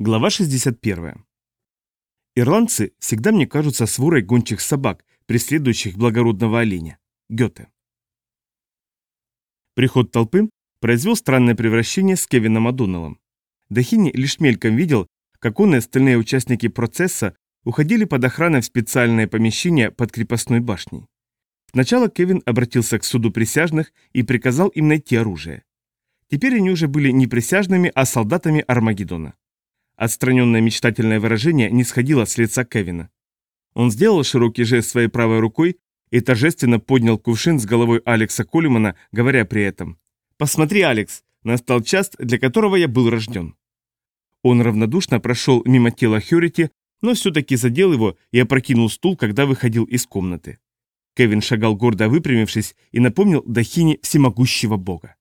Глава 61. Ирландцы всегда мне кажутся сворой гончих собак, преследующих благородного оленя. Гёте. Приход толпы произвел странное превращение с Кевином Адоналом. Дахини лишь мельком видел, как он и остальные участники процесса уходили под охраной в специальное помещение под крепостной башней. Сначала Кевин обратился к суду присяжных и приказал им найти оружие. Теперь они уже были не присяжными, а солдатами Армагеддона. Отстраненное мечтательное выражение не сходило с лица Кевина. Он сделал широкий жест своей правой рукой и торжественно поднял кувшин с головой Алекса Коллимана, говоря при этом «Посмотри, Алекс, настал час, для которого я был рожден». Он равнодушно прошел мимо тела Хьюрити, но все-таки задел его и опрокинул стул, когда выходил из комнаты. Кевин шагал гордо выпрямившись и напомнил Дахине всемогущего бога.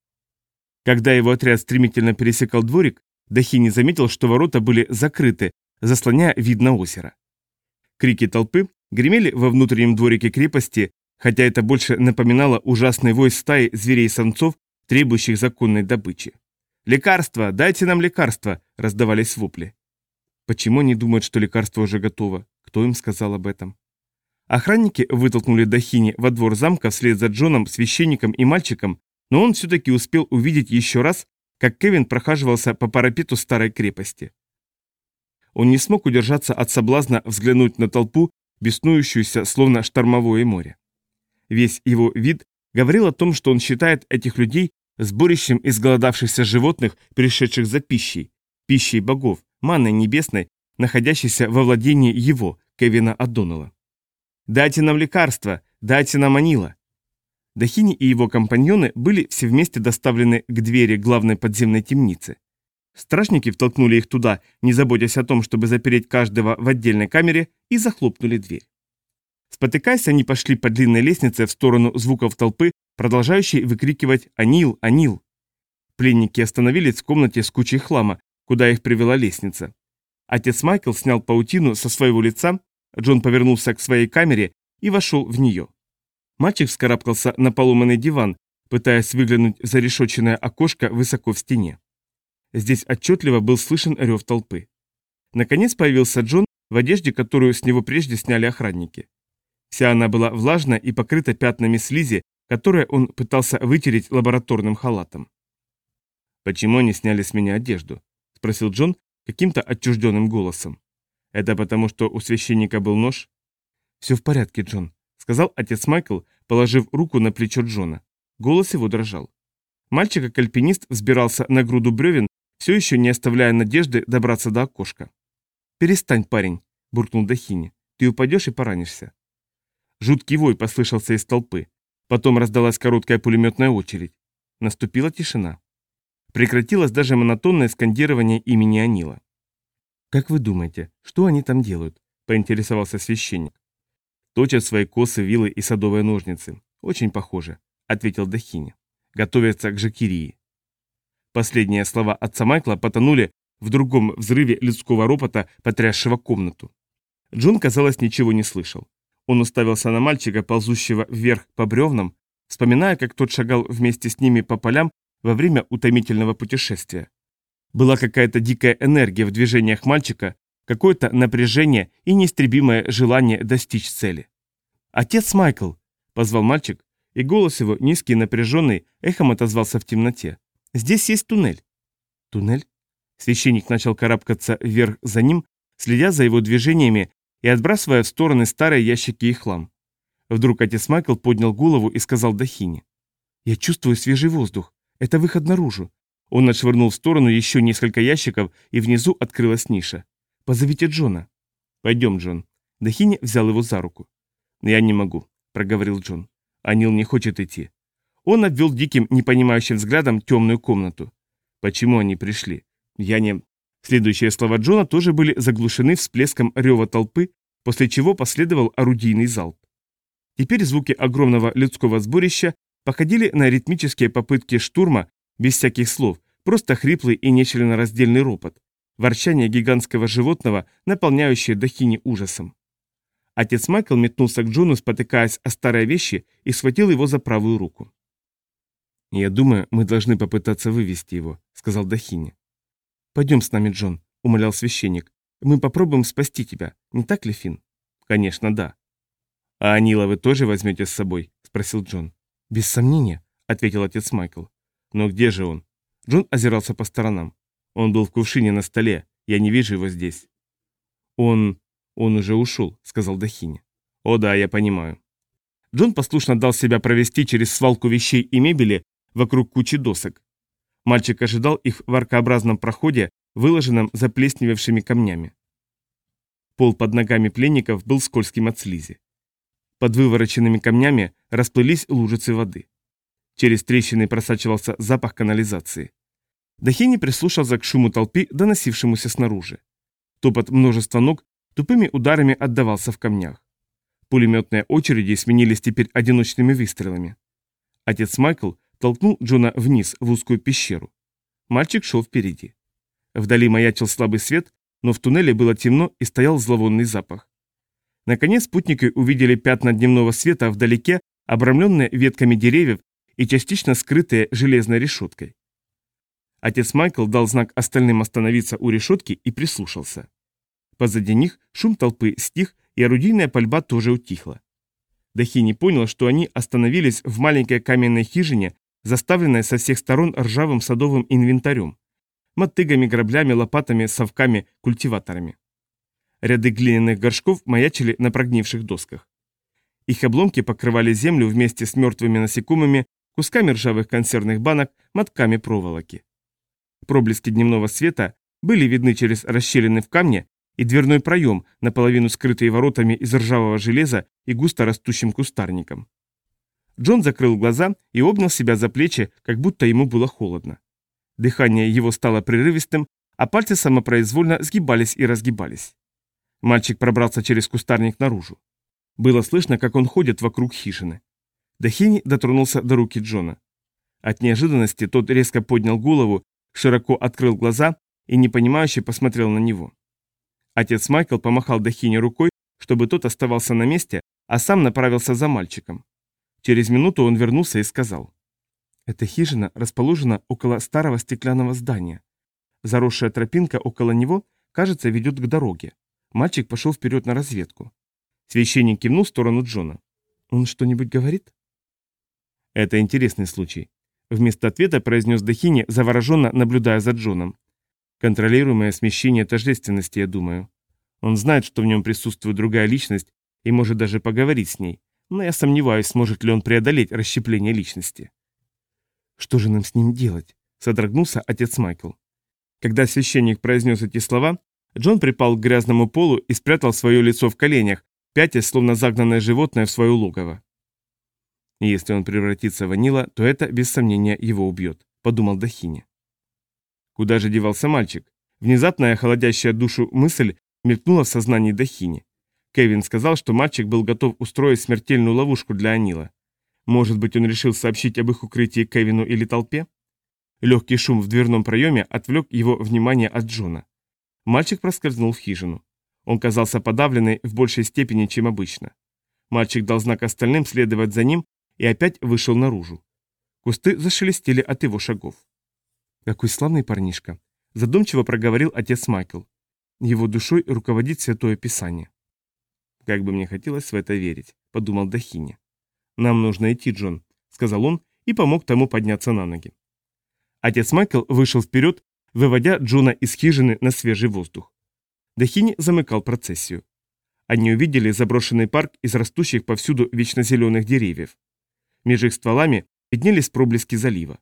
Когда его отряд стремительно пересекал дворик, Дахини заметил, что ворота были закрыты, заслоняя вид на озеро. Крики толпы гремели во внутреннем дворике крепости, хотя это больше напоминало ужасный вой стаи зверей-самцов, требующих законной добычи. «Лекарство! Дайте нам лекарство!» – раздавались вопли. Почему они думают, что лекарство уже готово? Кто им сказал об этом? Охранники вытолкнули Дахини во двор замка вслед за Джоном, священником и мальчиком, но он все-таки успел увидеть еще раз, как Кевин прохаживался по парапету старой крепости. Он не смог удержаться от соблазна взглянуть на толпу, беснующуюся, словно штормовое море. Весь его вид говорил о том, что он считает этих людей сборищем изголодавшихся животных, пришедших за пищей, пищей богов, манной небесной, находящейся во владении его, Кевина Аддонала. «Дайте нам лекарства! Дайте нам Анила!» Дахини и его компаньоны были все вместе доставлены к двери главной подземной темницы. Стражники втолкнули их туда, не заботясь о том, чтобы запереть каждого в отдельной камере, и захлопнули дверь. Спотыкаясь, они пошли по длинной лестнице в сторону звуков толпы, продолжающей выкрикивать «Анил! Анил!». Пленники остановились в комнате с кучей хлама, куда их привела лестница. Отец Майкл снял паутину со своего лица, Джон повернулся к своей камере и вошел в нее. Мальчик вскарабкался на поломанный диван, пытаясь выглянуть за решетченное окошко высоко в стене. Здесь отчетливо был слышен рев толпы. Наконец появился Джон в одежде, которую с него прежде сняли охранники. Вся она была влажна и покрыта пятнами слизи, которые он пытался вытереть лабораторным халатом. «Почему они сняли с меня одежду?» – спросил Джон каким-то отчужденным голосом. «Это потому, что у священника был нож?» «Все в порядке, Джон сказал отец Майкл, положив руку на плечо Джона. Голос его дрожал. Мальчик, как альпинист, взбирался на груду бревен, все еще не оставляя надежды добраться до окошка. «Перестань, парень», — буркнул Дахини. «Ты упадешь и поранишься». Жуткий вой послышался из толпы. Потом раздалась короткая пулеметная очередь. Наступила тишина. Прекратилось даже монотонное скандирование имени Анила. «Как вы думаете, что они там делают?» – поинтересовался священник. Точат свои косы, вилы и садовые ножницы. Очень похоже, ответил Дахини. Готовятся к жакирии. Последние слова отца Майкла потонули в другом взрыве людского ропота, потрясшего комнату. Джон, казалось, ничего не слышал. Он уставился на мальчика, ползущего вверх по бревнам, вспоминая, как тот шагал вместе с ними по полям во время утомительного путешествия. Была какая-то дикая энергия в движениях мальчика, какое-то напряжение и неистребимое желание достичь цели. «Отец Майкл!» – позвал мальчик, и голос его, низкий и напряженный, эхом отозвался в темноте. «Здесь есть туннель». «Туннель?» Священник начал карабкаться вверх за ним, следя за его движениями и отбрасывая в стороны старые ящики и хлам. Вдруг отец Майкл поднял голову и сказал Дахине. «Я чувствую свежий воздух. Это выход наружу». Он отшвырнул в сторону еще несколько ящиков, и внизу открылась ниша. Позовите Джона. Пойдем, Джон. Дахини взял его за руку. Я не могу, проговорил Джон. Анил не хочет идти. Он обвел диким, непонимающим взглядом темную комнату. Почему они пришли? Я не... Следующие слова Джона тоже были заглушены всплеском рева толпы, после чего последовал орудийный залп. Теперь звуки огромного людского сборища походили на ритмические попытки штурма без всяких слов, просто хриплый и нечленораздельный ропот, ворчание гигантского животного, наполняющее Дахини ужасом. Отец Майкл метнулся к Джону, спотыкаясь о старые вещи, и схватил его за правую руку. «Я думаю, мы должны попытаться вывести его», — сказал Дахини. «Пойдем с нами, Джон. — умолял священник. «Мы попробуем спасти тебя, не так ли, Финн?» «Конечно, да». «А Анила вы тоже возьмете с собой?» — спросил Джон. «Без сомнения», — ответил отец Майкл. «Но где же он?» Джон озирался по сторонам. «Он был в кувшине на столе. Я не вижу его здесь». «Он... он уже ушел», — сказал Дахини. «О да, я понимаю». Джон послушно дал себя провести через свалку вещей и мебели вокруг кучи досок. Мальчик ожидал их в аркообразном проходе, выложенном заплесневевшими камнями. Пол под ногами пленников был скользким от слизи. Под вывороченными камнями расплылись лужицы воды. Через трещины просачивался запах канализации. Дахини прислушался к шуму толпы, доносившемуся снаружи. Топот множества ног тупыми ударами отдавался в камнях. Пулеметные очереди сменились теперь одиночными выстрелами. Отец Майкл толкнул Джона вниз в узкую пещеру. Мальчик шел впереди. Вдали маячил слабый свет, но в туннеле было темно и стоял зловонный запах. Наконец спутники увидели пятна дневного света вдалеке, обрамленные ветками деревьев и частично скрытые железной решеткой. Отец Майкл дал знак остальным остановиться у решетки и прислушался. Позади них шум толпы стих, и орудийная пальба тоже утихла. Дахини понял, что они остановились в маленькой каменной хижине, заставленной со всех сторон ржавым садовым инвентарем. Мотыгами, граблями, лопатами, совками, культиваторами. Ряды глиняных горшков маячили на прогнивших досках. Их обломки покрывали землю вместе с мертвыми насекомыми, кусками ржавых консервных банок, мотками проволоки. Проблески дневного света были видны через расщелины в камне и дверной проем, наполовину скрытый воротами из ржавого железа и густо растущим кустарником. Джон закрыл глаза и обнял себя за плечи, как будто ему было холодно. Дыхание его стало прерывистым, а пальцы самопроизвольно сгибались и разгибались. Мальчик пробрался через кустарник наружу. Было слышно, как он ходит вокруг хижины. Дахини дотронулся до руки Джона. От неожиданности тот резко поднял голову, широко открыл глаза и непонимающе посмотрел на него. Отец Майкл помахал Дахини рукой, чтобы тот оставался на месте, а сам направился за мальчиком. Через минуту он вернулся и сказал. «Эта хижина расположена около старого стеклянного здания. Заросшая тропинка около него, кажется, ведет к дороге. Мальчик пошел вперед на разведку. Священник кивнул в сторону Джона. «Он что-нибудь говорит?» «Это интересный случай», — вместо ответа произнес Дахини, завороженно наблюдая за Джоном. «Контролируемое смещение тождественности, я думаю. Он знает, что в нем присутствует другая личность и может даже поговорить с ней, но я сомневаюсь, сможет ли он преодолеть расщепление личности». «Что же нам с ним делать?» — содрогнулся отец Майкл. Когда священник произнес эти слова, Джон припал к грязному полу и спрятал свое лицо в коленях, пятясь, словно загнанное животное в свое логово. «Если он превратится в Анила, то это, без сомнения, его убьет», — подумал Дахини. Куда же девался мальчик? Внезапная холодящая душу мысль мелькнула в сознании Дахини. Кевин сказал, что мальчик был готов устроить смертельную ловушку для Анила. Может быть, он решил сообщить об их укрытии Кевину или толпе? Легкий шум в дверном проеме отвлек его внимание от Джона. Мальчик проскользнул в хижину. Он казался подавленный в большей степени, чем обычно. Мальчик дал знак остальным следовать за ним и опять вышел наружу. Кусты зашелестели от его шагов. «Какой славный парнишка!» – задумчиво проговорил отец Майкл. Его душой руководит Святое Писание. «Как бы мне хотелось в это верить», – подумал Дахини. «Нам нужно идти, Джон», – сказал он и помог тому подняться на ноги. Отец Майкл вышел вперед, выводя Джона из хижины на свежий воздух. Дахини замыкал процессию. Они увидели заброшенный парк из растущих повсюду вечно деревьев. Между их стволами виднелись проблески залива.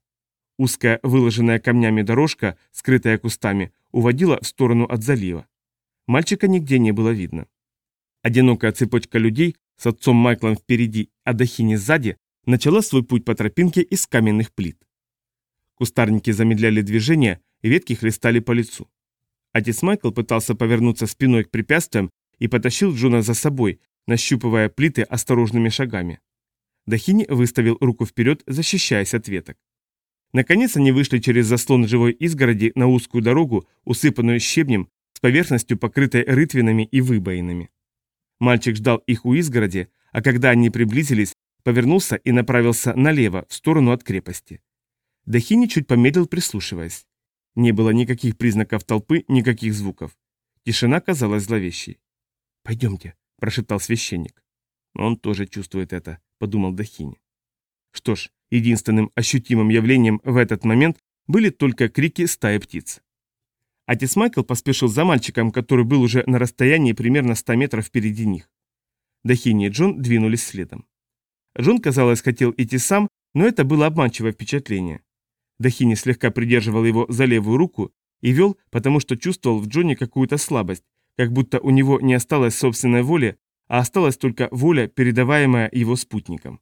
Узкая, выложенная камнями дорожка, скрытая кустами, уводила в сторону от залива. Мальчика нигде не было видно. Одинокая цепочка людей с отцом Майклом впереди, а Дахини сзади, начала свой путь по тропинке из каменных плит. Кустарники замедляли движение, и ветки хлестали по лицу. Отец Майкл пытался повернуться спиной к препятствиям и потащил Джона за собой, нащупывая плиты осторожными шагами. Дахини выставил руку вперед, защищаясь от веток. Наконец они вышли через заслон живой изгороди на узкую дорогу, усыпанную щебнем, с поверхностью покрытой рытвинами и выбоинами. Мальчик ждал их у изгороди, а когда они приблизились, повернулся и направился налево, в сторону от крепости. Дахини чуть помедлил, прислушиваясь. Не было никаких признаков толпы, никаких звуков. Тишина казалась зловещей. «Пойдемте», – прошептал священник. «Он тоже чувствует это», – подумал Дахини. Что ж, единственным ощутимым явлением в этот момент были только крики стаи птиц. Отец Майкл поспешил за мальчиком, который был уже на расстоянии примерно 100 метров впереди них. Дахини и Джон двинулись следом. Джон, казалось, хотел идти сам, но это было обманчивое впечатление. Дахини слегка придерживал его за левую руку и вел, потому что чувствовал в Джоне какую-то слабость, как будто у него не осталось собственной воли, а осталась только воля, передаваемая его спутником.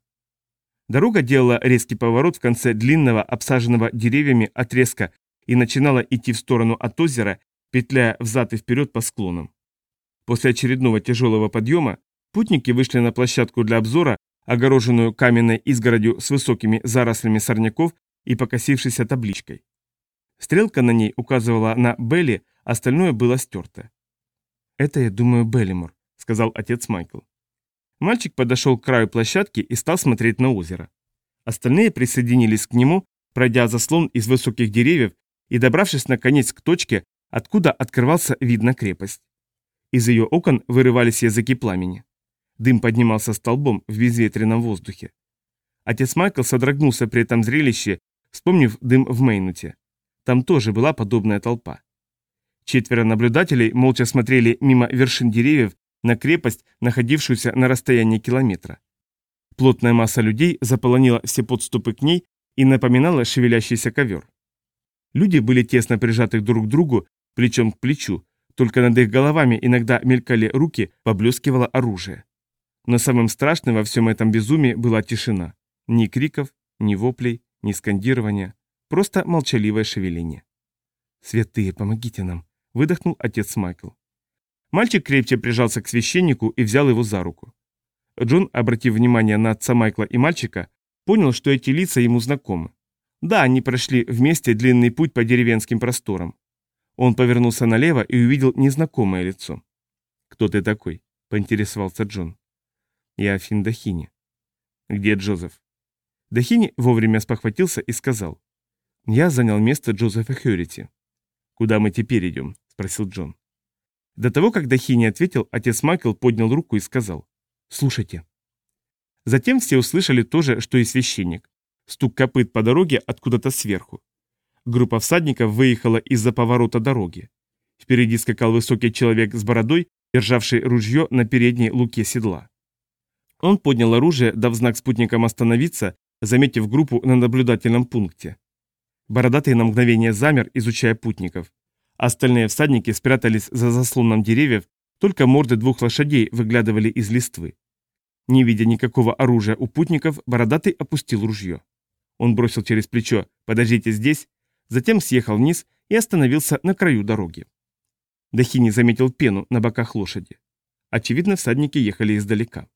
Дорога делала резкий поворот в конце длинного, обсаженного деревьями отрезка и начинала идти в сторону от озера, петляя взад и вперед по склонам. После очередного тяжелого подъема путники вышли на площадку для обзора, огороженную каменной изгородью с высокими зарослями сорняков и покосившейся табличкой. Стрелка на ней указывала на Белли, остальное было стерто. «Это, я думаю, Беллимор», — сказал отец Майкл. Мальчик подошел к краю площадки и стал смотреть на озеро. Остальные присоединились к нему, пройдя заслон из высоких деревьев и добравшись наконец к точке, откуда открывался вид на крепость. Из ее окон вырывались языки пламени. Дым поднимался столбом в безветренном воздухе. Отец Майкл содрогнулся при этом зрелище, вспомнив дым в Мейнуте. Там тоже была подобная толпа. Четверо наблюдателей молча смотрели мимо вершин деревьев на крепость, находившуюся на расстоянии километра. Плотная масса людей заполонила все подступы к ней и напоминала шевелящийся ковер. Люди были тесно прижаты друг к другу, плечом к плечу, только над их головами иногда мелькали руки, поблескивало оружие. Но самым страшным во всем этом безумии была тишина. Ни криков, ни воплей, ни скандирования, просто молчаливое шевеление. «Святые, помогите нам!» – выдохнул отец Майкл. Мальчик крепче прижался к священнику и взял его за руку. Джон, обратив внимание на отца Майкла и мальчика, понял, что эти лица ему знакомы. Да, они прошли вместе длинный путь по деревенским просторам. Он повернулся налево и увидел незнакомое лицо. «Кто ты такой?» – поинтересовался Джон. «Я Финн Дахини». «Где Джозеф?» Дахини вовремя спохватился и сказал. «Я занял место Джозефа Хьюрити». «Куда мы теперь идем?» – спросил Джон. До того, как Дахини ответил, отец Майкл поднял руку и сказал «Слушайте». Затем все услышали то же, что и священник. Стук копыт по дороге откуда-то сверху. Группа всадников выехала из-за поворота дороги. Впереди скакал высокий человек с бородой, державший ружье на передней луке седла. Он поднял оружие, дав знак спутникам остановиться, заметив группу на наблюдательном пункте. Бородатый на мгновение замер, изучая путников. Остальные всадники спрятались за заслоном деревьев, только морды двух лошадей выглядывали из листвы. Не видя никакого оружия у путников, Бородатый опустил ружье. Он бросил через плечо «Подождите здесь», затем съехал вниз и остановился на краю дороги. Дахини заметил пену на боках лошади. Очевидно, всадники ехали издалека.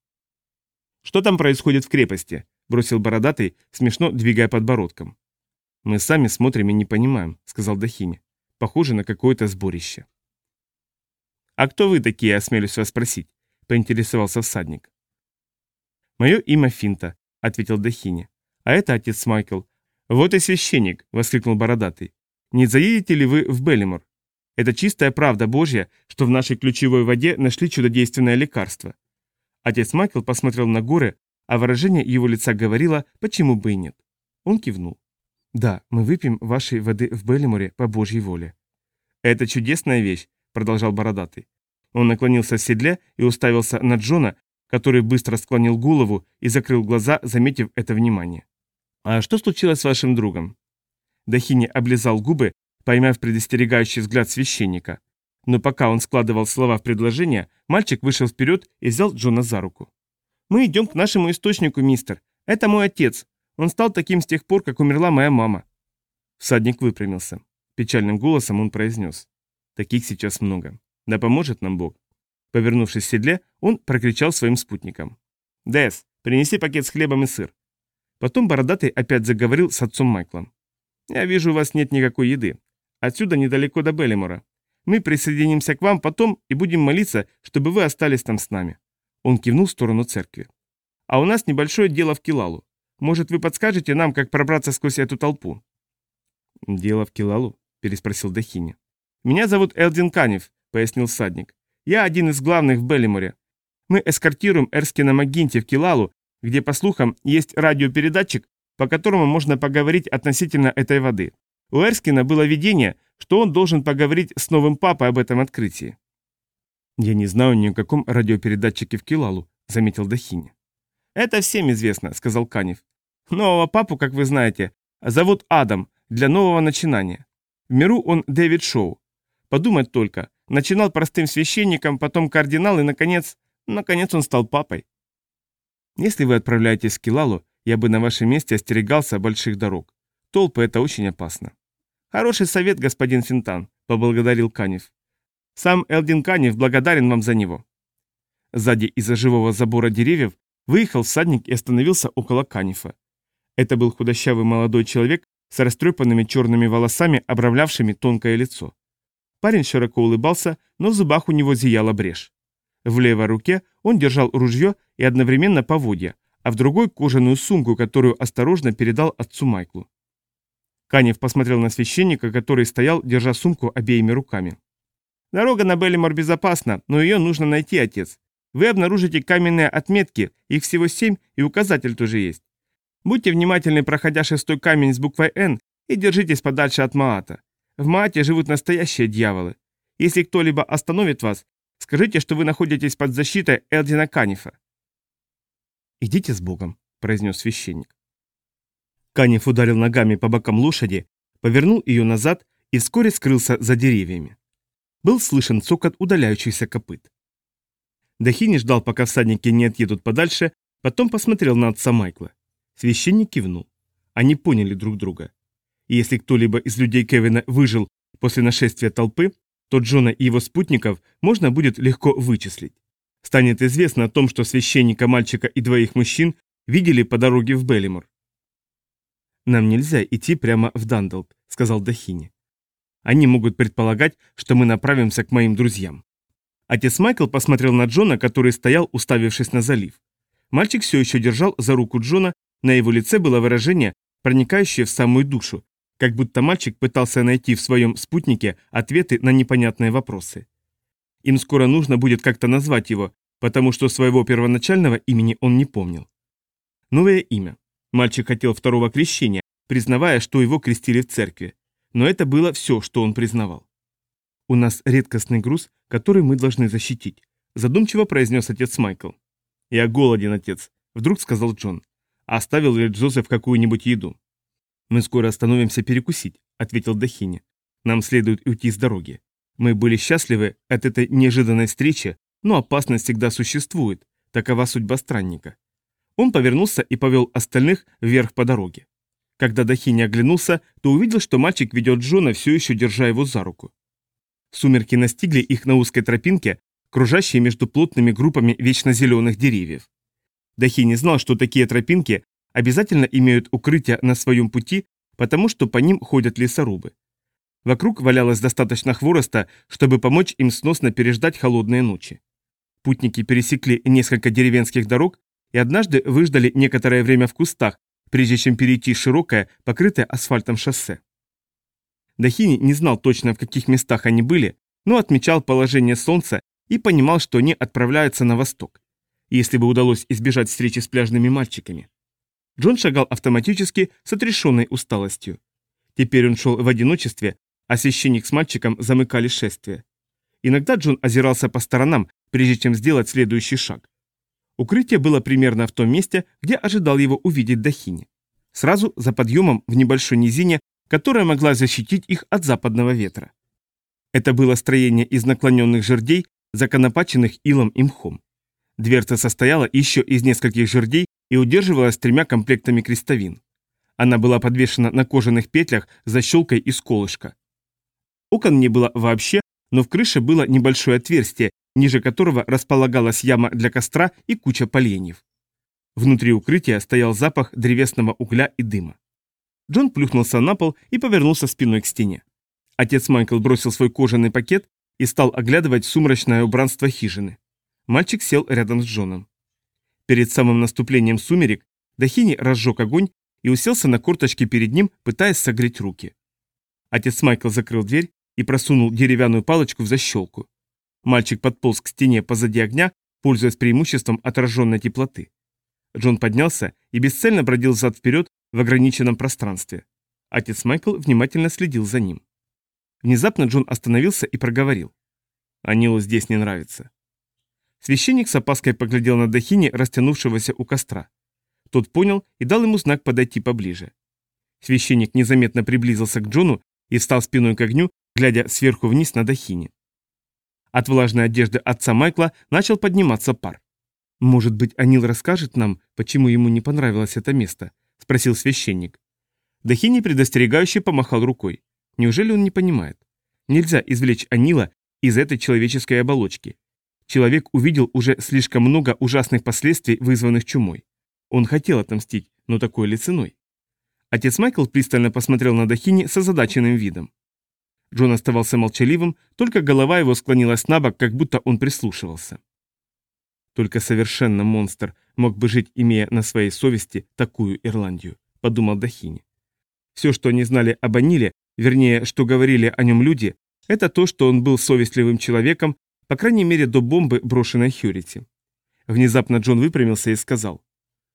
«Что там происходит в крепости?» – бросил Бородатый, смешно двигая подбородком. «Мы сами смотрим и не понимаем», – сказал Дахини. Похоже на какое-то сборище. «А кто вы такие, осмелюсь вас спросить?» – поинтересовался всадник. «Мое имя Финта», – ответил Дахини. «А это отец Майкл». «Вот и священник», – воскликнул Бородатый. «Не заедете ли вы в Беллимор? Это чистая правда Божья, что в нашей ключевой воде нашли чудодейственное лекарство». Отец Майкл посмотрел на горы, а выражение его лица говорило, почему бы и нет. Он кивнул. «Да, мы выпьем вашей воды в Беллиморе по Божьей воле». «Это чудесная вещь», — продолжал Бородатый. Он наклонился в седле и уставился на Джона, который быстро склонил голову и закрыл глаза, заметив это внимание. «А что случилось с вашим другом?» Дахини облизал губы, поймав предостерегающий взгляд священника. Но пока он складывал слова в предложение, мальчик вышел вперед и взял Джона за руку. «Мы идем к нашему источнику, мистер. Это мой отец. Он стал таким с тех пор, как умерла моя мама». Всадник выпрямился. Печальным голосом он произнес. «Таких сейчас много. Да поможет нам Бог». Повернувшись в седле, он прокричал своим спутникам. «Дэс, принеси пакет с хлебом и сыр». Потом Бородатый опять заговорил с отцом Майклом. «Я вижу, у вас нет никакой еды. Отсюда недалеко до Беллимора. Мы присоединимся к вам потом и будем молиться, чтобы вы остались там с нами». Он кивнул в сторону церкви. «А у нас небольшое дело в Килалу. Может, вы подскажете нам, как пробраться сквозь эту толпу?» «Дело в Килалу?» переспросил Дахини. «Меня зовут Элдин Канев», — пояснил всадник. «Я один из главных в Беллиморе. Мы эскортируем Эрскина Магинти в Килалу, где, по слухам, есть радиопередатчик, по которому можно поговорить относительно этой воды. У Эрскина было видение, что он должен поговорить с новым папой об этом открытии. «Я не знаю ни о каком радиопередатчике в Килалу», — заметил Дахини. «Это всем известно», — сказал Канев. «Нового папу, как вы знаете, зовут Адам для нового начинания. В миру он Дэвид Шоу. Подумать только, начинал простым священником, потом кардинал и, наконец, наконец он стал папой. Если вы отправляетесь в Килалу, я бы на вашем месте остерегался больших дорог. Толпы – это очень опасно. Хороший совет, господин Финтан, поблагодарил Канев. Сам Элдин Канев благодарен вам за него. Сзади из-за живого забора деревьев выехал всадник и остановился около Канифа. Это был худощавый молодой человек с растрепанными черными волосами, обрамлявшими тонкое лицо. Парень широко улыбался, но в зубах у него зияла брешь. В левой руке он держал ружье и одновременно поводья, а в другой кожаную сумку, которую осторожно передал отцу Майклу. Канев посмотрел на священника, который стоял, держа сумку обеими руками. Дорога на Беллимор безопасна, но ее нужно найти, отец. Вы обнаружите каменные отметки, их всего семь, и указатель тоже есть. Будьте внимательны, проходя шестой камень с буквой «Н», и держитесь подальше от Маата. В Маате живут настоящие дьяволы. Если кто-либо остановит вас, скажите, что вы находитесь под защитой Элдина Канифа. «Идите с Богом», — произнес священник. Каниф ударил ногами по бокам лошади, повернул ее назад и вскоре скрылся за деревьями. Был слышен цокот удаляющихся копыт. Дахини ждал, пока всадники не отъедут подальше, потом посмотрел на отца Майкла. Священник кивнул. Они поняли друг друга. И если кто-либо из людей Кевина выжил после нашествия толпы, то Джона и его спутников можно будет легко вычислить. Станет известно о том, что священника, мальчика и двоих мужчин видели по дороге в Беллимор. «Нам нельзя идти прямо в Дандалк», — сказал Дахини. Они могут предполагать, что мы направимся к моим друзьям. Отец Майкл посмотрел на Джона, который стоял, уставившись на залив. Мальчик все еще держал за руку Джона, на его лице было выражение, проникающее в самую душу, как будто мальчик пытался найти в своем спутнике ответы на непонятные вопросы. Им скоро нужно будет как-то назвать его, потому что своего первоначального имени он не помнил. Новое имя. Мальчик хотел второго крещения, признавая, что его крестили в церкви но это было все, что он признавал. «У нас редкостный груз, который мы должны защитить», задумчиво произнес отец Майкл. «Я голоден, отец», вдруг сказал Джон. «Оставил ли Джозеф какую-нибудь еду?» «Мы скоро остановимся перекусить», ответил Дахини. «Нам следует уйти с дороги. Мы были счастливы от этой неожиданной встречи, но опасность всегда существует, такова судьба странника». Он повернулся и повел остальных вверх по дороге. Когда Дахини оглянулся, то увидел, что мальчик ведет Джона, все еще держа его за руку. Сумерки настигли их на узкой тропинке, кружащей между плотными группами вечно зеленых деревьев. Дахини знал, что такие тропинки обязательно имеют укрытие на своем пути, потому что по ним ходят лесорубы. Вокруг валялось достаточно хвороста, чтобы помочь им сносно переждать холодные ночи. Путники пересекли несколько деревенских дорог и однажды выждали некоторое время в кустах, прежде чем перейти широкое, покрытое асфальтом шоссе. Дахини не знал точно, в каких местах они были, но отмечал положение солнца и понимал, что они отправляются на восток. Если бы удалось избежать встречи с пляжными мальчиками. Джон шагал автоматически с отрешенной усталостью. Теперь он шел в одиночестве, а священник с мальчиком замыкали шествие. Иногда Джон озирался по сторонам, прежде чем сделать следующий шаг. Укрытие было примерно в том месте, где ожидал его увидеть Дахини. Сразу за подъемом в небольшой низине, которая могла защитить их от западного ветра. Это было строение из наклоненных жердей, законопаченных илом и мхом. Дверца состояла еще из нескольких жердей и удерживалась тремя комплектами крестовин. Она была подвешена на кожаных петлях за щелкой из колышка. Окон не было вообще, но в крыше было небольшое отверстие, ниже которого располагалась яма для костра и куча поленьев. Внутри укрытия стоял запах древесного угля и дыма. Джон плюхнулся на пол и повернулся спиной к стене. Отец Майкл бросил свой кожаный пакет и стал оглядывать сумрачное убранство хижины. Мальчик сел рядом с Джоном. Перед самым наступлением сумерек Дахини разжег огонь и уселся на корточки перед ним, пытаясь согреть руки. Отец Майкл закрыл дверь и просунул деревянную палочку в защелку. Мальчик подполз к стене позади огня, пользуясь преимуществом отраженной теплоты. Джон поднялся и бесцельно бродил зад-вперед в ограниченном пространстве. Отец Майкл внимательно следил за ним. Внезапно Джон остановился и проговорил. «Анилу здесь не нравится». Священник с опаской поглядел на Дахини, растянувшегося у костра. Тот понял и дал ему знак подойти поближе. Священник незаметно приблизился к Джону и встал спиной к огню, глядя сверху вниз на Дахини. От влажной одежды отца Майкла начал подниматься пар. «Может быть, Анил расскажет нам, почему ему не понравилось это место?» – спросил священник. Дахини предостерегающе помахал рукой. Неужели он не понимает? Нельзя извлечь Анила из этой человеческой оболочки. Человек увидел уже слишком много ужасных последствий, вызванных чумой. Он хотел отомстить, но такой ли ценой? Отец Майкл пристально посмотрел на Дахини с озадаченным видом. Джон оставался молчаливым, только голова его склонилась на бок, как будто он прислушивался. Только совершенно монстр мог бы жить, имея на своей совести такую Ирландию, подумал Дахини. Все, что они знали об Аниле, вернее, что говорили о нем люди, это то, что он был совестливым человеком, по крайней мере до бомбы, брошенной Хьюрити. Внезапно Джон выпрямился и сказал.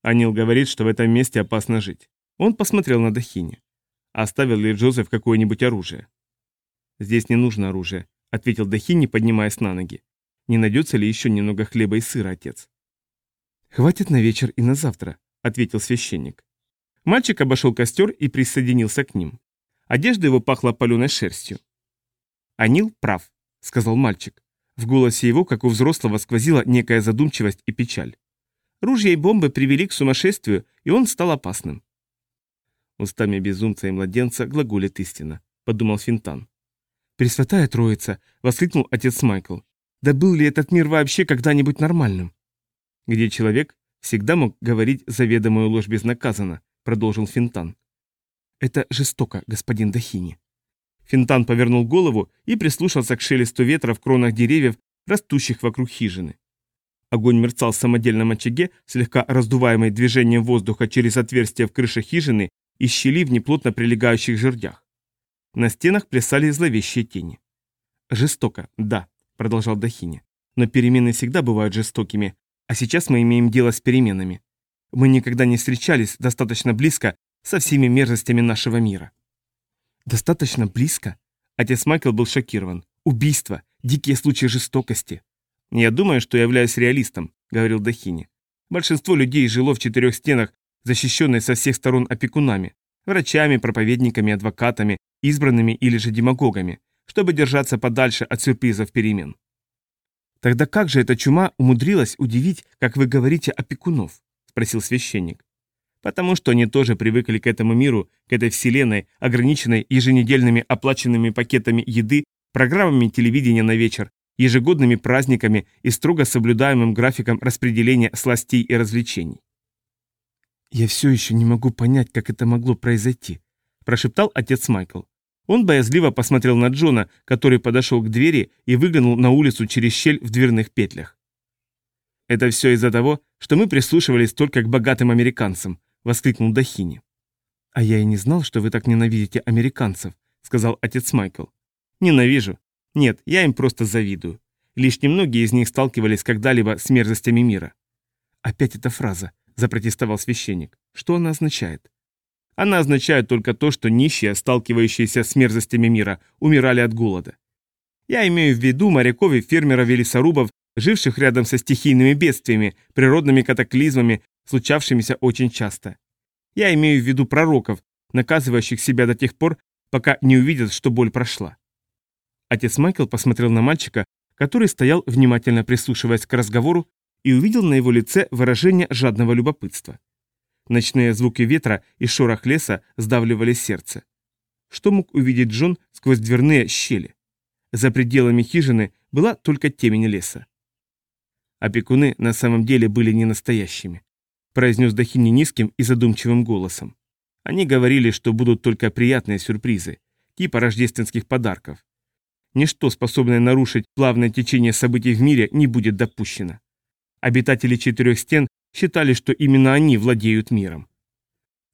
Анил говорит, что в этом месте опасно жить. Он посмотрел на Дахини. Оставил ли Джозеф какое-нибудь оружие? «Здесь не нужно оружие», — ответил Дахини, поднимаясь на ноги. «Не найдется ли еще немного хлеба и сыра, отец?» «Хватит на вечер и на завтра», — ответил священник. Мальчик обошел костер и присоединился к ним. Одежда его пахла паленой шерстью. «Анил прав», — сказал мальчик. В голосе его, как у взрослого, сквозила некая задумчивость и печаль. Ружья и бомбы привели к сумасшествию, и он стал опасным. Устами безумца и младенца глаголит истина, подумал Финтан. «Пресвятая Троица!» — воскликнул отец Майкл. «Да был ли этот мир вообще когда-нибудь нормальным?» «Где человек всегда мог говорить заведомую ложь безнаказанно», — продолжил Финтан. «Это жестоко, господин Дахини». Финтан повернул голову и прислушался к шелесту ветра в кронах деревьев, растущих вокруг хижины. Огонь мерцал в самодельном очаге, слегка раздуваемый движением воздуха через отверстие в крыше хижины и щели в неплотно прилегающих жердях. На стенах плясали зловещие тени. «Жестоко, да», — продолжал Дахини. «Но перемены всегда бывают жестокими, а сейчас мы имеем дело с переменами. Мы никогда не встречались достаточно близко со всеми мерзостями нашего мира». «Достаточно близко?» Отец Майкл был шокирован. «Убийство, дикие случаи жестокости». «Я думаю, что являюсь реалистом», — говорил Дахини. «Большинство людей жило в четырех стенах, защищенной со всех сторон опекунами, врачами, проповедниками, адвокатами, избранными или же демагогами, чтобы держаться подальше от сюрпризов перемен. «Тогда как же эта чума умудрилась удивить, как вы говорите, опекунов?» – спросил священник. «Потому что они тоже привыкли к этому миру, к этой вселенной, ограниченной еженедельными оплаченными пакетами еды, программами телевидения на вечер, ежегодными праздниками и строго соблюдаемым графиком распределения сластей и развлечений. «Я все еще не могу понять, как это могло произойти», – прошептал отец Майкл. Он боязливо посмотрел на Джона, который подошел к двери и выглянул на улицу через щель в дверных петлях. «Это все из-за того, что мы прислушивались только к богатым американцам», – воскликнул Дахини. «А я и не знал, что вы так ненавидите американцев», – сказал отец Майкл. «Ненавижу. Нет, я им просто завидую. Лишь немногие из них сталкивались когда-либо с мерзостями мира». Опять эта фраза запротестовал священник. Что она означает? Она означает только то, что нищие, сталкивающиеся с мерзостями мира, умирали от голода. Я имею в виду моряков и фермеров и лесорубов, живших рядом со стихийными бедствиями, природными катаклизмами, случавшимися очень часто. Я имею в виду пророков, наказывающих себя до тех пор, пока не увидят, что боль прошла. Отец Майкл посмотрел на мальчика, который стоял, внимательно прислушиваясь к разговору, и увидел на его лице выражение жадного любопытства. Ночные звуки ветра и шорох леса сдавливали сердце. Что мог увидеть Джон сквозь дверные щели? За пределами хижины была только темень леса. Опекуны на самом деле были не настоящими, произнес Дахини низким и задумчивым голосом. Они говорили, что будут только приятные сюрпризы, типа рождественских подарков. Ничто, способное нарушить плавное течение событий в мире, не будет допущено. Обитатели четырех стен считали, что именно они владеют миром.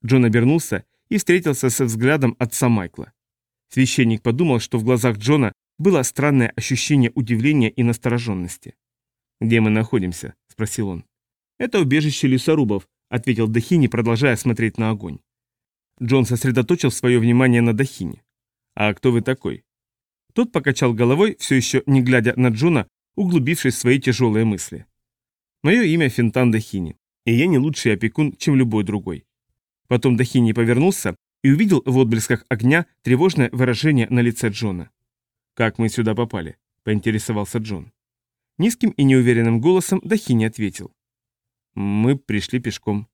Джон обернулся и встретился со взглядом отца Майкла. Священник подумал, что в глазах Джона было странное ощущение удивления и настороженности. «Где мы находимся?» – спросил он. «Это убежище лесорубов», – ответил Дахини, продолжая смотреть на огонь. Джон сосредоточил свое внимание на Дахине. «А кто вы такой?» Тот покачал головой, все еще не глядя на Джона, углубившись в свои тяжелые мысли. «Мое имя Финтан Дахини, и я не лучший опекун, чем любой другой». Потом Дахини повернулся и увидел в отблесках огня тревожное выражение на лице Джона. «Как мы сюда попали?» – поинтересовался Джон. Низким и неуверенным голосом Дахини ответил. «Мы пришли пешком».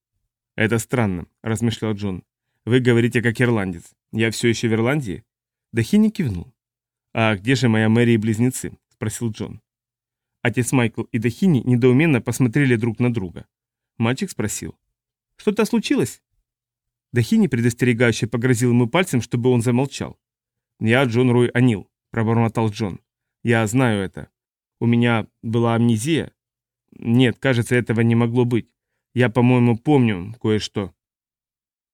«Это странно», – размышлял Джон. «Вы говорите как ирландец. Я все еще в Ирландии?» Дахини кивнул. «А где же моя Мэри и близнецы?» – спросил Джон. Отец Майкл и Дахини недоуменно посмотрели друг на друга. Мальчик спросил. «Что-то случилось?» Дахини предостерегающе погрозил ему пальцем, чтобы он замолчал. «Я Джон Рой Анил», – пробормотал Джон. «Я знаю это. У меня была амнезия?» «Нет, кажется, этого не могло быть. Я, по-моему, помню кое-что».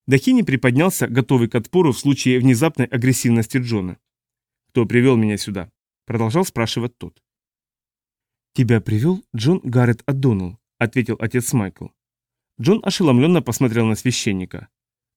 Дахини приподнялся, готовый к отпору в случае внезапной агрессивности Джона. «Кто привел меня сюда?» – продолжал спрашивать тот. «Тебя привел Джон Гаррет Аддонал», – ответил отец Майкл. Джон ошеломленно посмотрел на священника.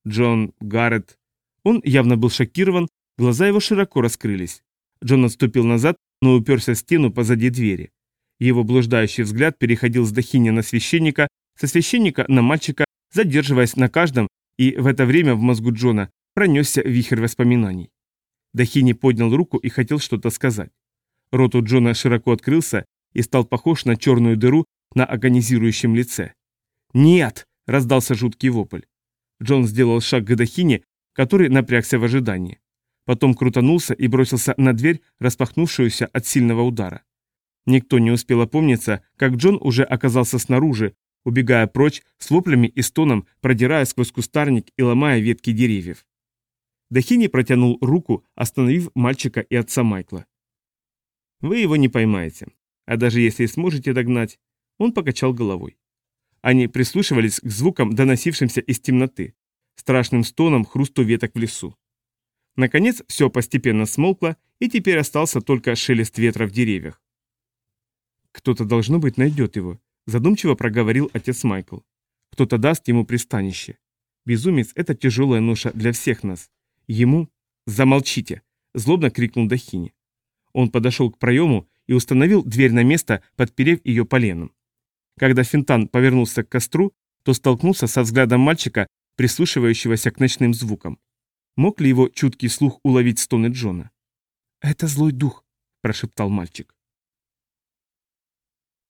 Джон Гаррет. Он явно был шокирован, глаза его широко раскрылись. Джон отступил назад, но уперся в стену позади двери. Его блуждающий взгляд переходил с Дахини на священника, со священника на мальчика, задерживаясь на каждом, и в это время в мозгу Джона пронесся вихрь воспоминаний. Дахини поднял руку и хотел что-то сказать. Рот у Джона широко открылся и стал похож на черную дыру на агонизирующем лице. «Нет!» – раздался жуткий вопль. Джон сделал шаг к Дахине, который напрягся в ожидании. Потом крутанулся и бросился на дверь, распахнувшуюся от сильного удара. Никто не успел опомниться, как Джон уже оказался снаружи, убегая прочь с воплями и стоном, продирая сквозь кустарник и ломая ветки деревьев. Дахини протянул руку, остановив мальчика и отца Майкла. «Вы его не поймаете. А даже если сможете догнать...» Он покачал головой. Они прислушивались к звукам, доносившимся из темноты, страшным стоном хрусту веток в лесу. Наконец, все постепенно смолкло, и теперь остался только шелест ветра в деревьях. «Кто-то, должно быть, найдет его», – задумчиво проговорил отец Майкл. «Кто-то даст ему пристанище. Безумец – это тяжелая ноша для всех нас. Ему...» «Замолчите!» – злобно крикнул Дахини. Он подошел к проему и установил дверь на место, подперев ее поленом. Когда Финтан повернулся к костру, то столкнулся со взглядом мальчика, прислушивающегося к ночным звукам. Мог ли его чуткий слух уловить стоны Джона? «Это злой дух», – прошептал мальчик.